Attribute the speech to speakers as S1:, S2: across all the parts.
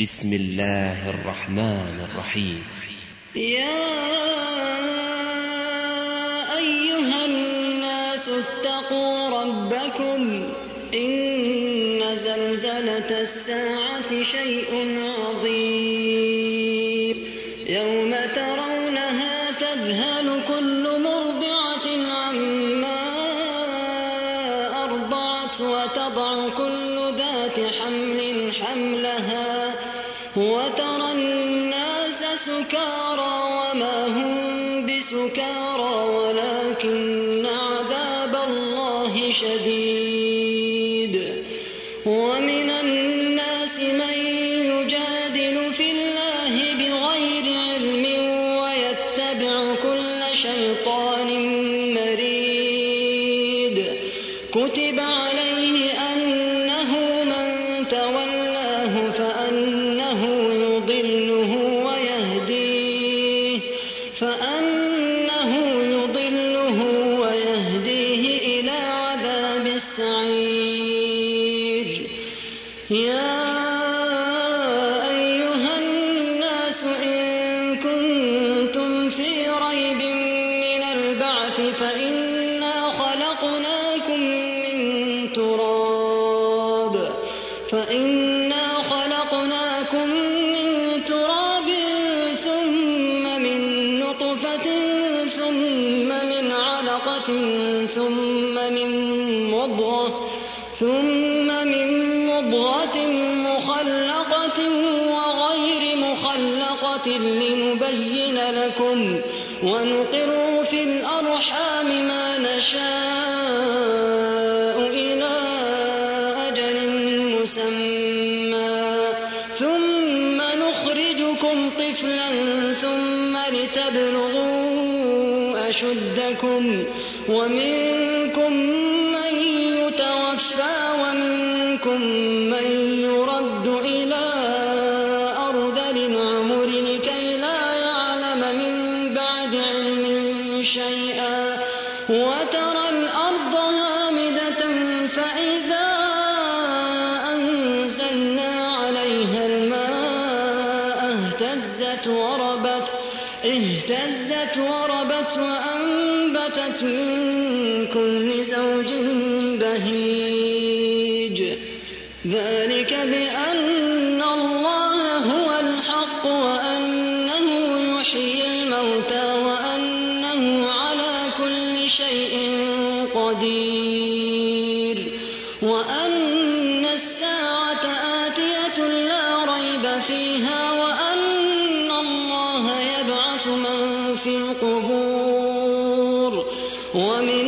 S1: بسم الله الرحمن الرحيم.
S2: يا أيها الناس اتقوا ربكم إن ونقيم هو في القبور. ومن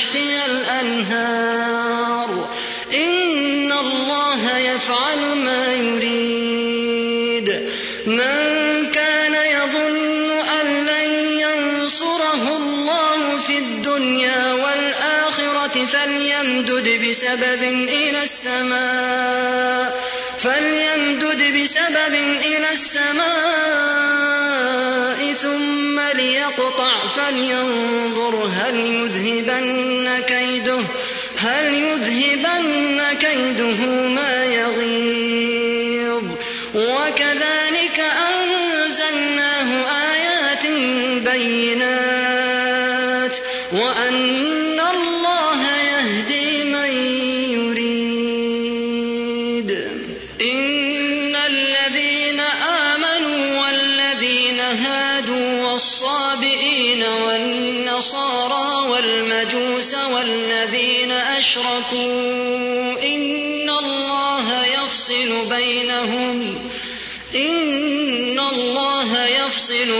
S2: تحتها الأنهار. إن الله يفعل ما يريد. من كان يظن أن لن ينصره الله في الدنيا والآخرة فليمدد بسبب إلى السماء. وكذلك أنزلناه آيات بينات وأن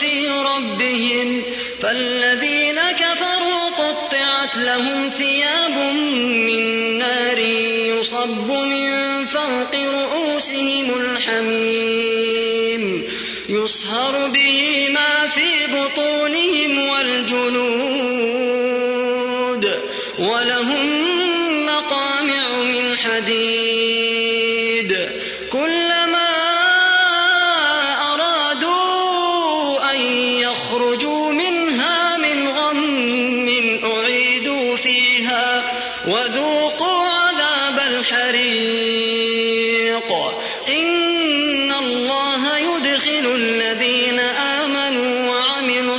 S2: في ربهم فالذين كفروا قطعت لهم ثياب من نار يصب من فوق رؤوسهم الحميم يصهر به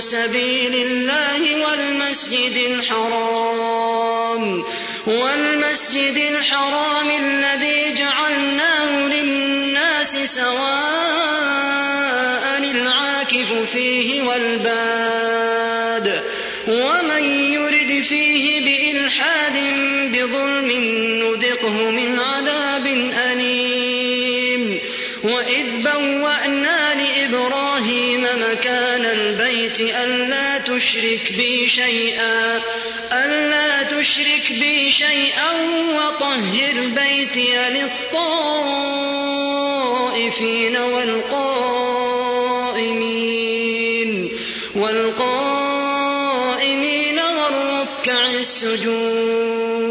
S2: سبيل الله والمسجد الحرام والمسجد الحرام الذي جعلناه للناس سواء العاكف فيه والباد ومن يرد فيه بإلحاد بظلم نذقه من ألا تشرك بي شيئا ألا تشرك بي شيئا وطهر بيتي للطائفين والقائمين والقائمين والركع السجود.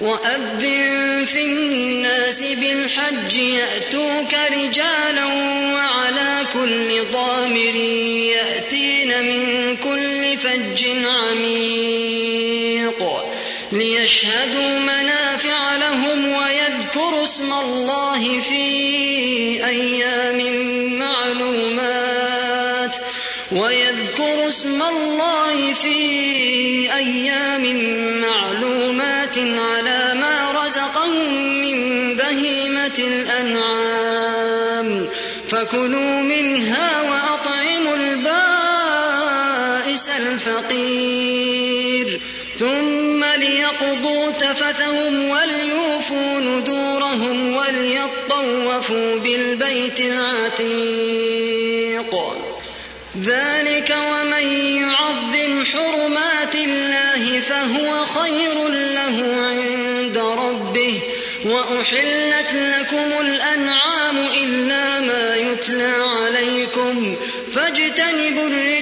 S2: وأذن في الناس بالحج يأتوك رجالا وعلى كل ضامر يأتين من كل فج عميق ليشهدوا منافع لهم ويذكروا اسم الله في أيام معلومات ويذكروا اسم الله في أيام معلومات على ما رزقهم من بهيمة الأنعام فكلوا منها الفقير. ثم ليقضوا تفتهم وليوفوا نذورهم وليطوفوا بالبيت العتيق. ذلك ومن يعظم حرمات الله فهو خير له عند ربه. وأحلت لكم الأنعام إلا ما يتلى عليكم. فاجتنبوا الرجس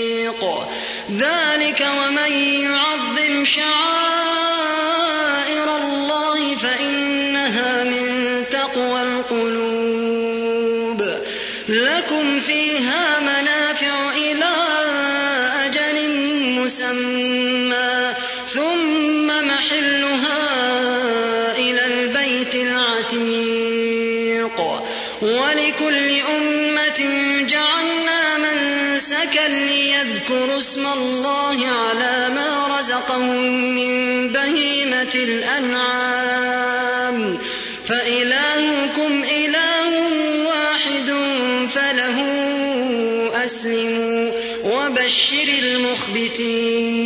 S2: ذلك ومن يعظم شعائر اسم الله على ما رزقهم من بهيمة الأنعام. فإلهكم إله واحد فله أسلموا وبشر المخبتين.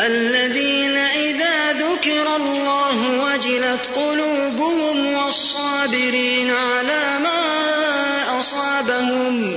S2: الذين إذا ذكر الله وجلت قلوبهم والصابرين على ما أصابهم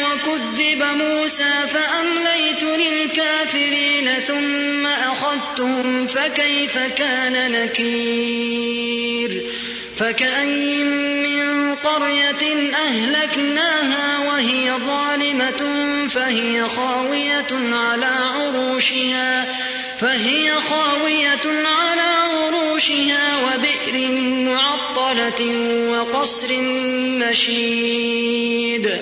S2: وكذب موسى فأمليت للكافرين ثم أخذتهم فكيف كان نكير؟ فكأين من قرية أهلكناها وهي ظالمة فهي خاوية على عروشها فهي خاوية على عروشها وبئر معطلة وقصر مشيد.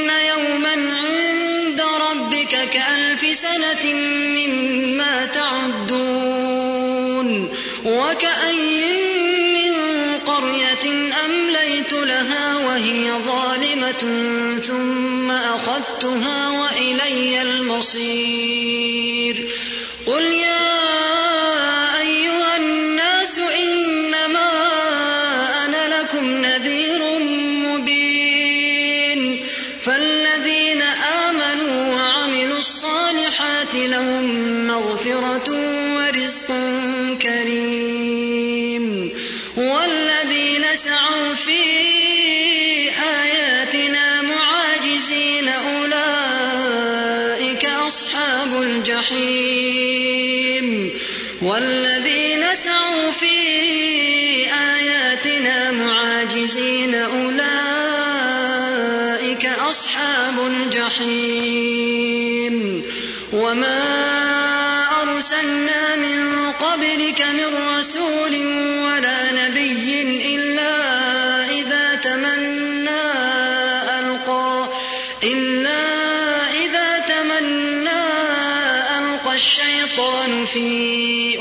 S2: كألف سنة مما تعدون وكأي من قرية أمليت لها وهي ظالمة ثم أخذتها وإلي المصير الصالحات لهم مغفرة ورزق كريم. الشيطان في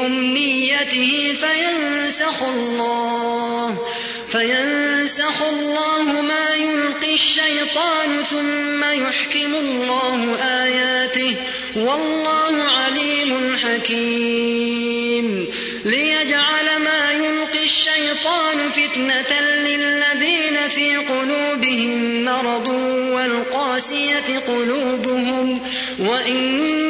S2: أمنيته فينسخ الله فينسخ الله ما يلقي الشيطان ثم يحكم الله آياته. والله عليم حكيم. ليجعل ما يلقي الشيطان فتنة للذين في قلوبهم مرض والقاسية قلوبهم وإن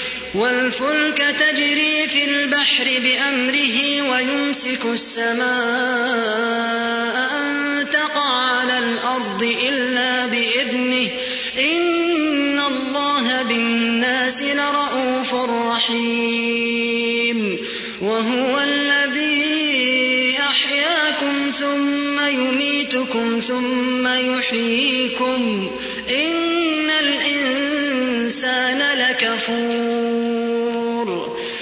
S2: والفلك تجري في البحر بأمره ويمسك السماء أن تقع على الأرض إلا بإذنه. إن الله بالناس لرءوف رحيم. وهو الذي أحياكم ثم يميتكم ثم يحييكم. إن الإنسان لكفور.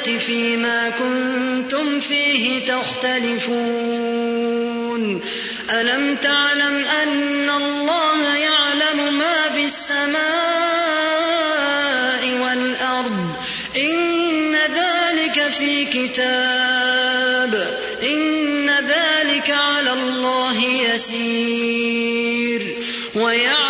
S2: القيامة فيما كنتم فيه تختلفون. ألم تعلم أن الله يعلم ما في السماء والأرض؟ إن ذلك في كتاب. إن ذلك على الله يسير. ويعبدون